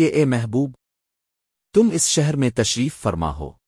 کہ اے محبوب تم اس شہر میں تشریف فرما ہو۔